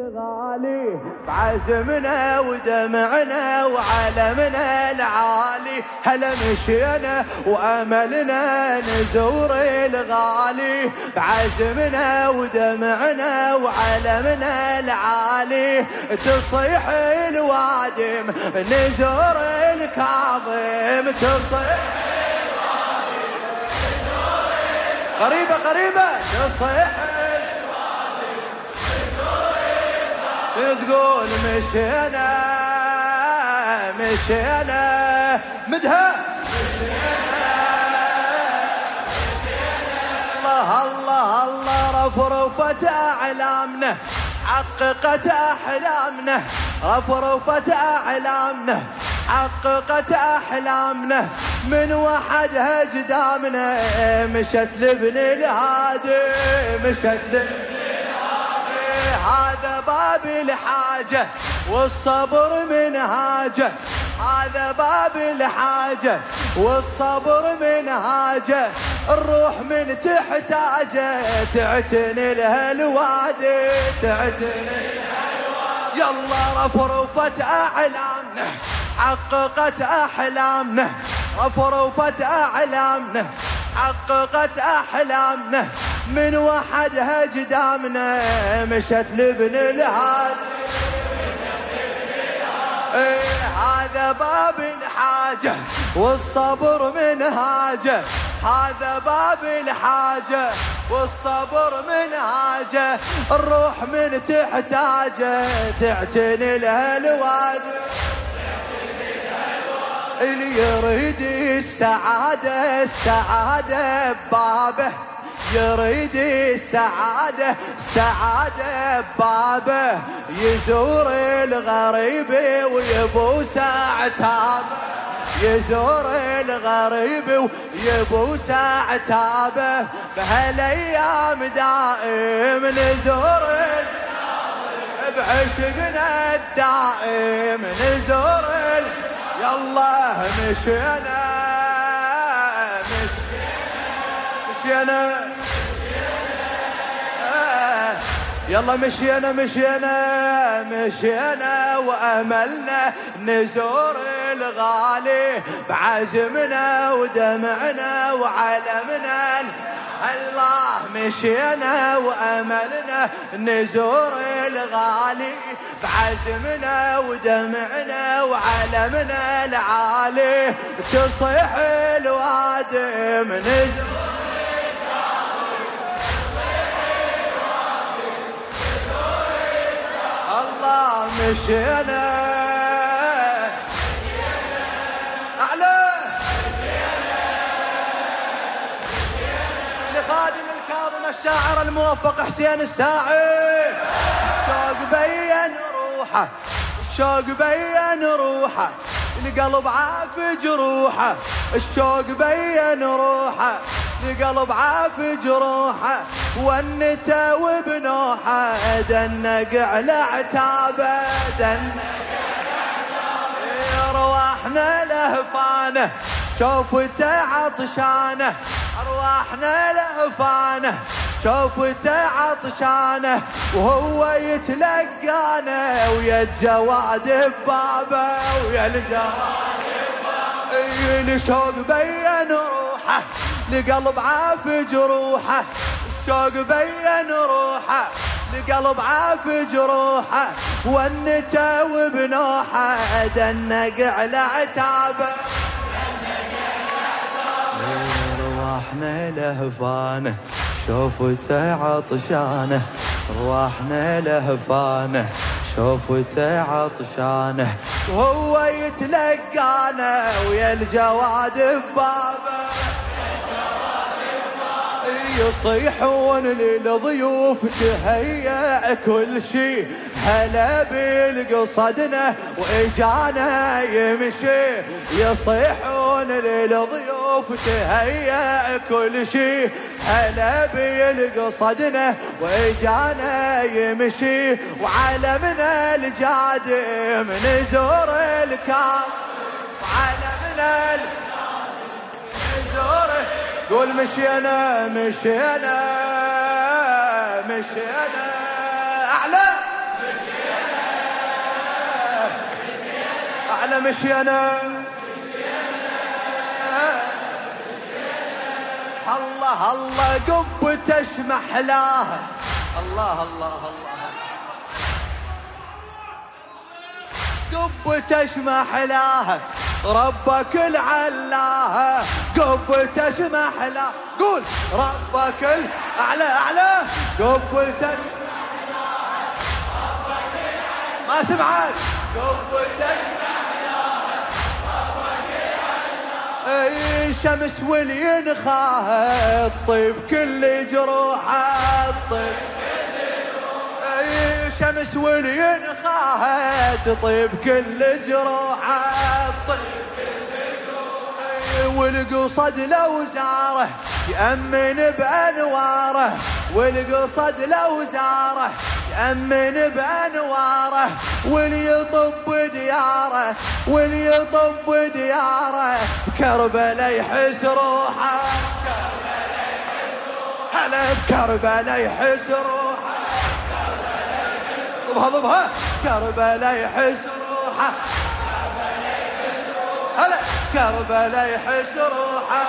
الغالي. بعزمنا ودمعنا وعلمنا العالي هلا مشينا وأملنا نزور الغالي. بعزمنا ودمعنا وعلمنا العالي تصيح الوادم نزور الكاظم. تصيح قريبة قريبة. تصيح تقول مشينا مشينا مدها. الله الله الله رفرفت أعلامنا. حققت أحلامنا. رفرفت أحلامنا حققت أحلامنا. من وحدها جدامنا. مشت لابن الهادي مشت لابن هذا باب الحاجة والصبر منهاجه هذا باب الحاجة والصبر منهاجه الروح من تحتاجة تعتني لها الوادي تعتني يلا رفرفت أحلامنا حققت أحلامنا رفرفت أحلامنا حققت أحلامنا من وحدها جدامنا مشت لابن الهاد. إيه هذا باب الحاجة والصبر منهاجه هذا باب الحاجة والصبر منهاجه الروح من تحتاجه تعتني لها الوادي اللي يريد السعادة السعادة ببابه يريد السعادة سعادة ببابه يزور الغريب ويبوس عتابه يزور الغريب ويبوس عتابه بهالايام دائم نزور بعشقنا الدائم نزور يلا مشينا. مشينا. يلا مشينا مشينا مشينا وأملنا نزور الغالي. بعزمنا ودمعنا وعلمنا. الله مشينا وأملنا نزور الغالي. بعزمنا ودمعنا وعلمنا العالي. تصيح الوادم نزور مشينا أعلى. لخادم الكاظم الشاعر الموفق حسين الساعي. شوق بين روحه الشوق بين روحه القلب عاف جروحه. الشوق بين روحه القلب عاف جروحه. ونته وبنوحه دنق على عتابه دنق ارواحنا لهفانه شوفته عطشانه. ارواحنا لهفانه شوفته عطشانه. وهو يتلقانه ويا الجواد ببابه ويا الجواد ببابه. الشوق بين روحه لقلب عاف جروحه. الشوق بين روحه لقلب عاف جروحه ونته وبنوحه دنق على عتابه. رواحنا لهفانه شوفته عطشانه. رواحنا لهفانه شوفته عطشانه. وهو يتلقانه ويا الجواد ببابه. يصيحون للضيوف تهيأ كل شي. هلا بالقصدنا وإجانا يمشي. يصيحون للضيوف تهيأ كل شي. هلا بالقصدنا وإجانا يمشي. وعلمنا الجادم نزور الكام وعلمنا نزور قول مشينا مشينا مشينا أعلى. أعلى مشينا الله الله قبته محلاها الله الله الله. قبته محلاها ربك العلاها قبته محلاها قول. ربك الاعلى أعلى قبته ما سمعت. قبته أي شمس والينخاها الطيب كل جروحها الطيب. أي شمس والينخاها تطيب كل الطيب. والقصد لو زاره يأمن بأنواره. والقصد لو زاره يأمن بأنواره. واليطب دياره واليطب دياره. كربلاء يحس روحه هلا بكربلاء يحس روحه. ضبها ضبها كربلاء يحس روحه. هلا. كربلاء يحس روحه.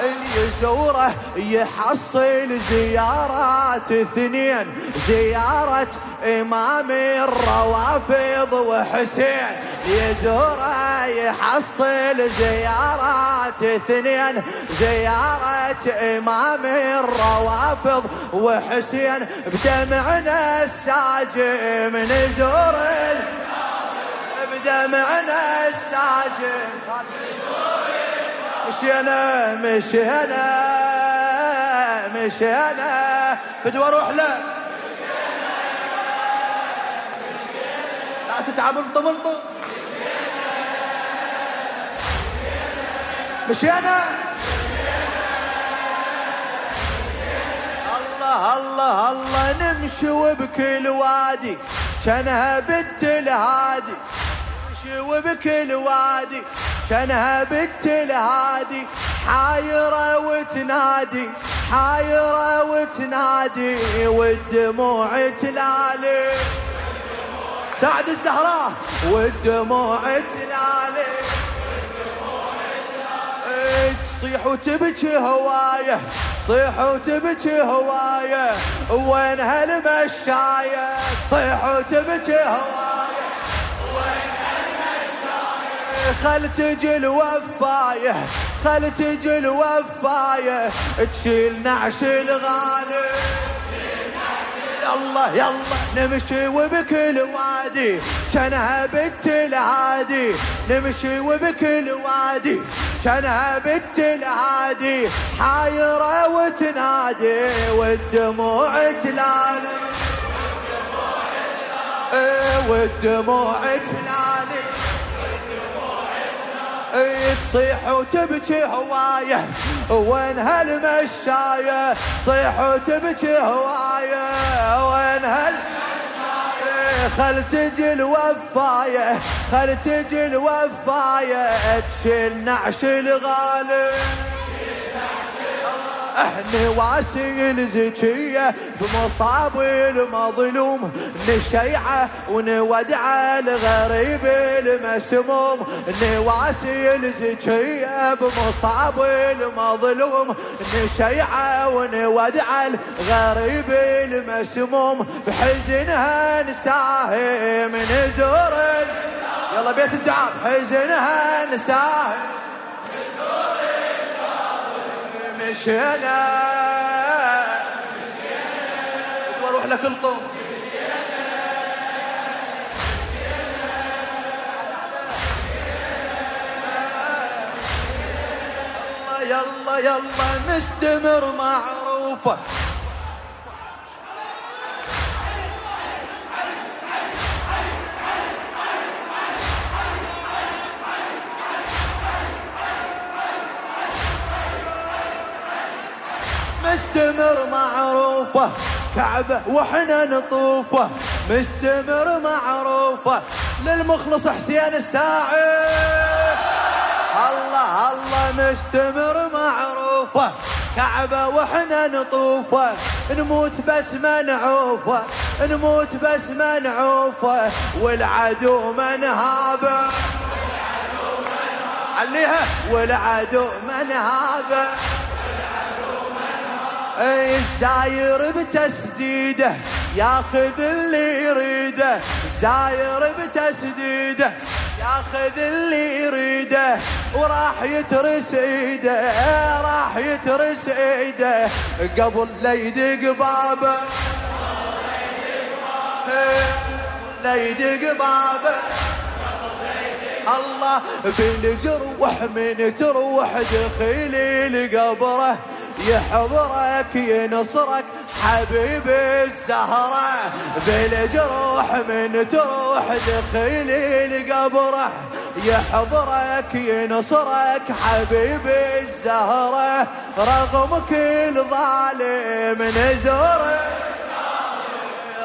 اللي يزوره يحصل زيارات اثنين. زيارة إمام الروافض وحسين. يزوره يحصل زيارات اثنين. زيارة إمام الروافض وحسين. بدمعنا الساجم نزور بدمعنا الساجم مشينا مشينا مشينا فدوى روح له. لا تتعب انطم مشينا الله الله الله نمشي وبكل وادي. شنها بنت الهادي. وبكل وادي شنها بنت الهادي حايرة وتنادي حايرة وتنادي والدموع تلالي. سعد الزهراء والدموع تلالي. تصيح وتبكي هواية صيح وتبكي هواية وين هالمشاية؟ تصيح وتبكي هواية. خل تجي الوفاية خل تجي الوفاية. تشيل نعش الغالي. يلا يلا نمشي وبكل وادي. شنها بنت العادي. نمشي وبكل وادي. شنها بنت العادي. حايرة وتنادي والدموع تلالي. والدموع تلالي. تصيح وتبكي هوايه وين هالمشايه؟ تصيح وتبكي هوايه وين هال خل تجي الوفايه خل تجي الوفايه تشيل نعش الغالي. إحنا واسي الزكية بمصاب المظلوم. نشيعة ونودع الغريب المسموم. نواسي الزكية بمصاب المظلوم. نشيعة ونودع الغريب المسموم. بحزنها نساهم نزور يلا بيت الدعاء بحزنها نساهم مشينا وأروح لك الطم يلا يلا مستمر معروفة. مستمر معروفة كعبة وحنا نطوفة. مستمر معروفة للمخلص حسين الساعي. الله الله مستمر معروفة كعبة وإحنا نطوفة. نموت بس منعوفه نموت بس منعوفه والعدو منهابة. عليها والعدو منهابة. الزاير بتسديده؟ ياخذ اللي يريده. الزاير بتسديده. ياخذ اللي يريده. وراح يترس إيده. راح يترس إيده. قبل لا يدق بابه. لا يدق بابه. الله بالجروح من تروح دخيلي لقبره. يحضرك ينصرك حبيب الزهرة. بالجروح من تروح دخيلي لقبره يحضرك ينصرك حبيب الزهرة. رغم كل ظالم نزوره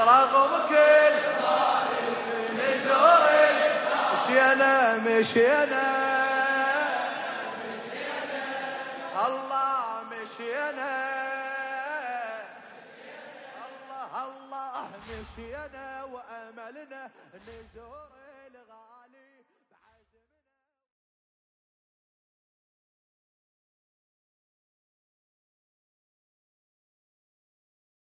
رغم كل ظالم نزوره مشينا مشينا مشينا الله الله مشينا وأملنا نزور